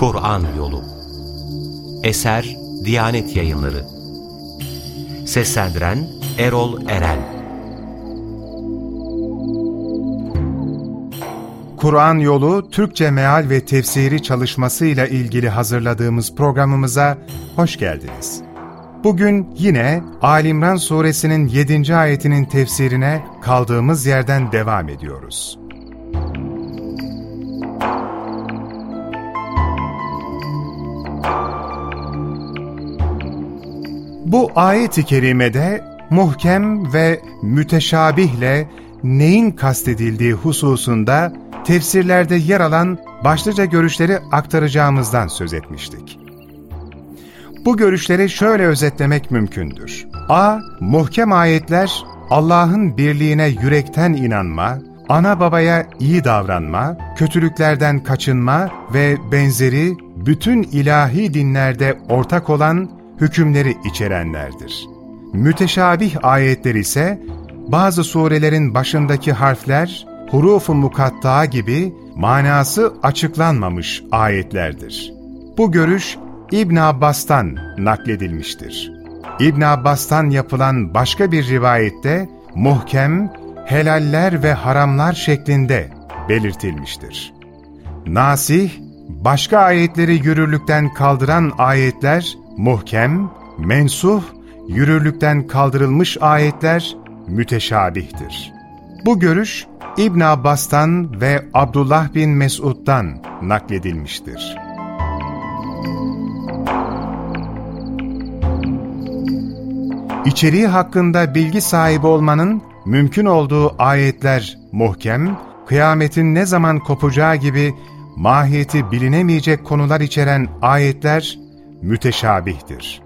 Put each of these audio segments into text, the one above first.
Kur'an Yolu Eser Diyanet Yayınları Seslendiren Erol Eren Kur'an Yolu Türkçe Meal ve Tefsiri çalışmasıyla ilgili hazırladığımız programımıza hoş geldiniz. Bugün yine Alimran suresinin 7. ayetinin tefsirine kaldığımız yerden devam ediyoruz. Bu ayet-i kerimede muhkem ve müteşabihle neyin kastedildiği hususunda tefsirlerde yer alan başlıca görüşleri aktaracağımızdan söz etmiştik. Bu görüşleri şöyle özetlemek mümkündür. A. Muhkem ayetler Allah'ın birliğine yürekten inanma, ana babaya iyi davranma, kötülüklerden kaçınma ve benzeri bütün ilahi dinlerde ortak olan hükümleri içerenlerdir. Müteşabih ayetler ise bazı surelerin başındaki harfler huruf-u mukatta gibi manası açıklanmamış ayetlerdir. Bu görüş İbn Abbas'tan nakledilmiştir. İbn Abbas'tan yapılan başka bir rivayette muhkem, helaller ve haramlar şeklinde belirtilmiştir. Nasih, başka ayetleri yürürlükten kaldıran ayetler muhkem, mensuh, yürürlükten kaldırılmış ayetler müteşabihtir. Bu görüş İbn Abbas'tan ve Abdullah bin Mesud'dan nakledilmiştir. İçeriği hakkında bilgi sahibi olmanın mümkün olduğu ayetler muhkem, kıyametin ne zaman kopacağı gibi mahiyeti bilinemeyecek konular içeren ayetler müteşabihtir.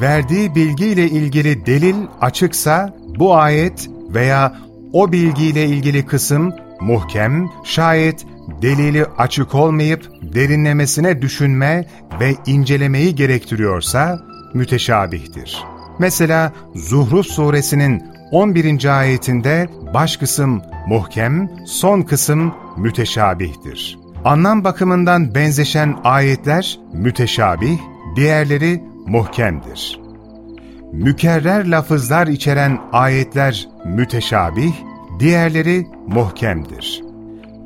Verdiği bilgiyle ilgili delil açıksa bu ayet veya o bilgiyle ilgili kısım muhkem, şayet delili açık olmayıp derinlemesine düşünme ve incelemeyi gerektiriyorsa müteşabihtir. Mesela Zuhruf suresinin 11. ayetinde baş kısım muhkem, son kısım müteşabihtir. Anlam bakımından benzeşen ayetler müteşabih, diğerleri muhkemdir. Mükerrer lafızlar içeren ayetler müteşabih, diğerleri muhkemdir.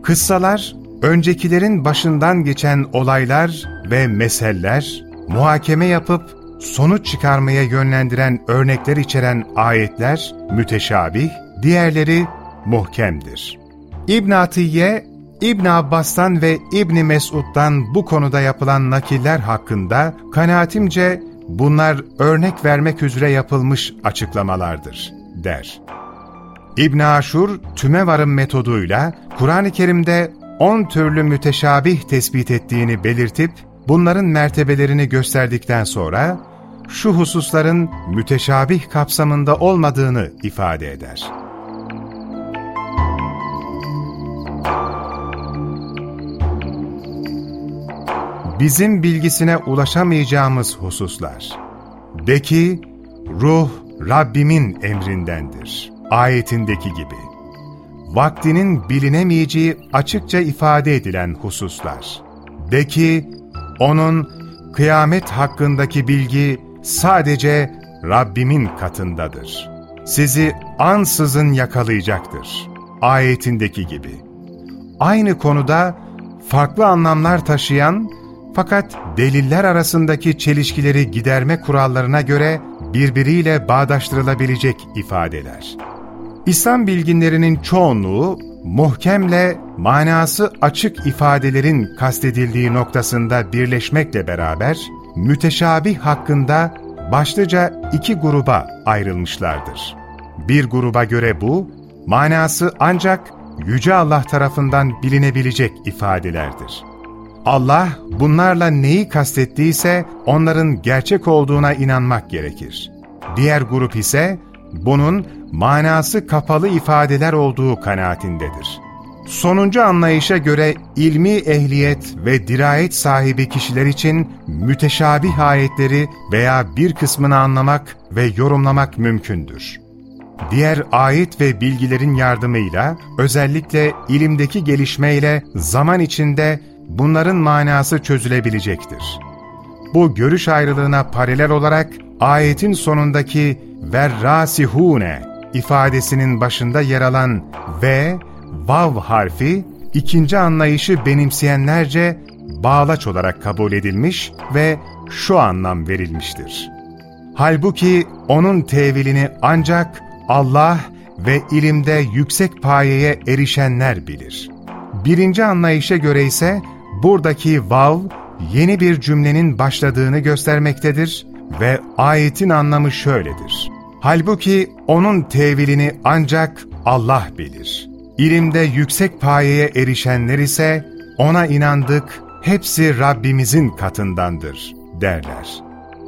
Kıssalar, öncekilerin başından geçen olaylar ve meseller, muhakeme yapıp sonuç çıkarmaya yönlendiren örnekler içeren ayetler müteşabih, diğerleri muhkemdir. İbn Atiye, İbn Abbas'tan ve İbn Mesud'dan bu konuda yapılan nakiller hakkında kanaatimce bunlar örnek vermek üzere yapılmış açıklamalardır, der. İbn Aşur, tümevarım metoduyla Kur'an-ı Kerim'de 10 türlü müteşabih tespit ettiğini belirtip, bunların mertebelerini gösterdikten sonra, şu hususların müteşabih kapsamında olmadığını ifade eder. Bizim bilgisine ulaşamayacağımız hususlar. De ki, ruh Rabbimin emrindendir. Ayetindeki gibi. Vaktinin bilinemeyeceği açıkça ifade edilen hususlar. De ki, onun kıyamet hakkındaki bilgi sadece Rabbimin katındadır. Sizi ansızın yakalayacaktır. Ayetindeki gibi. Aynı konuda farklı anlamlar taşıyan fakat deliller arasındaki çelişkileri giderme kurallarına göre birbiriyle bağdaştırılabilecek ifadeler. İslam bilginlerinin çoğunluğu muhkemle manası açık ifadelerin kastedildiği noktasında birleşmekle beraber müteşabih hakkında başlıca iki gruba ayrılmışlardır. Bir gruba göre bu, manası ancak Yüce Allah tarafından bilinebilecek ifadelerdir. Allah bunlarla neyi kastettiyse onların gerçek olduğuna inanmak gerekir. Diğer grup ise bunun manası kapalı ifadeler olduğu kanaatindedir. Sonuncu anlayışa göre ilmi ehliyet ve dirayet sahibi kişiler için müteşabih ayetleri veya bir kısmını anlamak ve yorumlamak mümkündür. Diğer ayet ve bilgilerin yardımıyla özellikle ilimdeki gelişmeyle zaman içinde bunların manası çözülebilecektir. Bu görüş ayrılığına paralel olarak ayetin sonundaki verrasihune ifadesinin başında yer alan ve vav harfi ikinci anlayışı benimseyenlerce bağlaç olarak kabul edilmiş ve şu anlam verilmiştir. Halbuki onun tevilini ancak Allah ve ilimde yüksek payeye erişenler bilir. Birinci anlayışa göre ise buradaki vav yeni bir cümlenin başladığını göstermektedir ve ayetin anlamı şöyledir. Halbuki onun tevilini ancak Allah bilir. İlimde yüksek payeye erişenler ise ona inandık, hepsi Rabbimizin katındandır derler.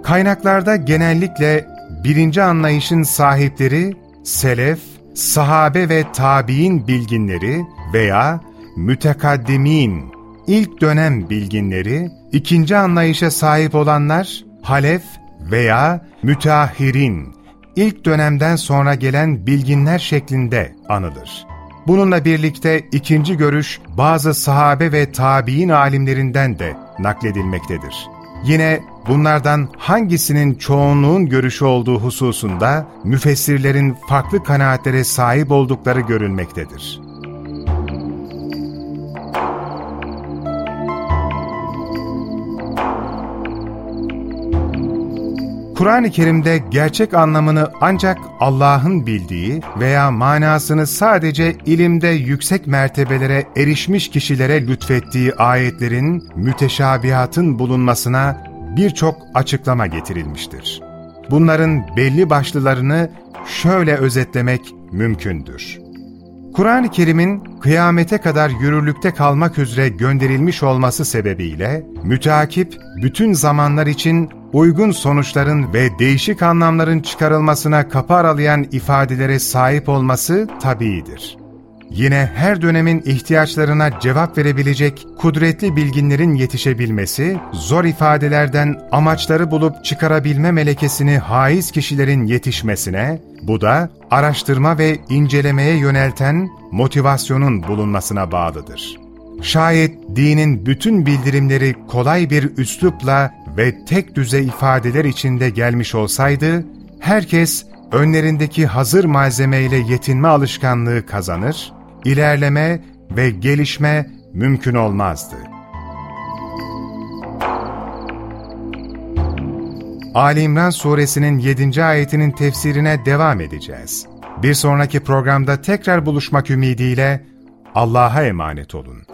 Kaynaklarda genellikle birinci anlayışın sahipleri selef, sahabe ve tabi'in bilginleri veya mütekaddimin, ilk dönem bilginleri, ikinci anlayışa sahip olanlar halef veya müteahhirin, ilk dönemden sonra gelen bilginler şeklinde anılır. Bununla birlikte ikinci görüş bazı sahabe ve tabi'in alimlerinden de nakledilmektedir. Yine bunlardan hangisinin çoğunluğun görüşü olduğu hususunda müfessirlerin farklı kanaatlere sahip oldukları görülmektedir. Kur'an-ı Kerim'de gerçek anlamını ancak Allah'ın bildiği veya manasını sadece ilimde yüksek mertebelere erişmiş kişilere lütfettiği ayetlerin, müteşabihatın bulunmasına birçok açıklama getirilmiştir. Bunların belli başlılarını şöyle özetlemek mümkündür. Kur'an-ı Kerim'in kıyamete kadar yürürlükte kalmak üzere gönderilmiş olması sebebiyle müteakip bütün zamanlar için uygun sonuçların ve değişik anlamların çıkarılmasına kapı aralayan ifadelere sahip olması tabiidir. Yine her dönemin ihtiyaçlarına cevap verebilecek kudretli bilginlerin yetişebilmesi, zor ifadelerden amaçları bulup çıkarabilme melekesini haiz kişilerin yetişmesine, bu da araştırma ve incelemeye yönelten motivasyonun bulunmasına bağlıdır. Şayet dinin bütün bildirimleri kolay bir üslupla ve tek düze ifadeler içinde gelmiş olsaydı, herkes önlerindeki hazır malzemeyle yetinme alışkanlığı kazanır, ilerleme ve gelişme mümkün olmazdı. Ali İmran suresinin 7. ayetinin tefsirine devam edeceğiz. Bir sonraki programda tekrar buluşmak ümidiyle Allah'a emanet olun.